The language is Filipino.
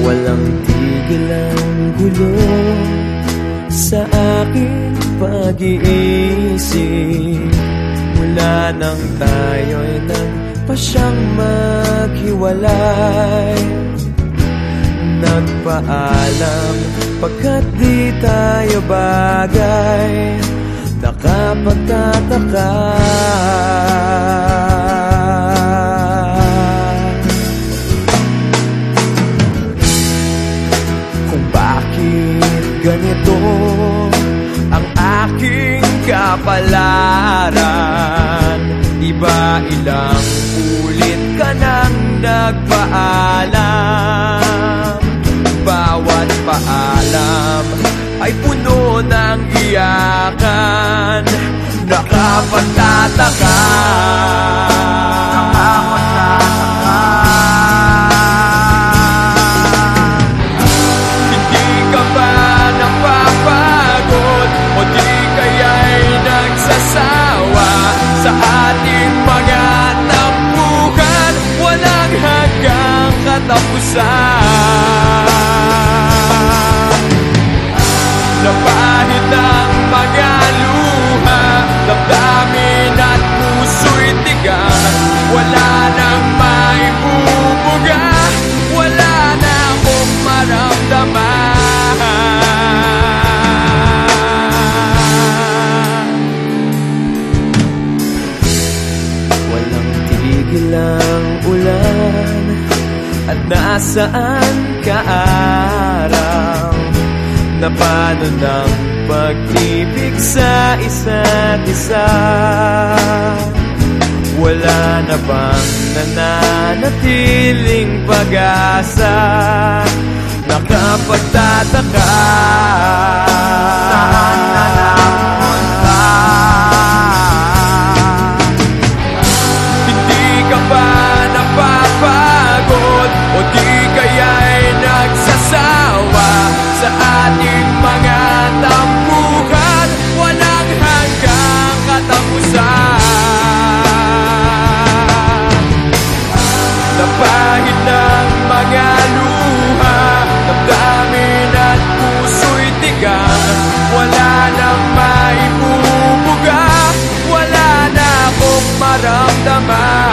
Walang tigil ang gulo sa aking pag-iisip. Mula nang tayo'y nagpasyang maghiwalay. Nagpaalam pagkat di tayo bagay? Nakapagtataka nagpaalam. Bawat paalam ay puno ng iyakan. Nakapagtataka katapusan Napahit ang mga luha Damdamin at puso'y tigang Wala nang maibubuga Wala na akong maramdaman. Walang tigil ang ulan At nasaan ka araw Na paano ng pag-ibig sa isa't isa? Wala na bang nananatiling pag-asa? Nakapagtataka ating mga tampuhan Walang hanggang katapusan. Napahit ng mga luha Damdamin at puso'y tigang Wala Wala na akong maramdaman.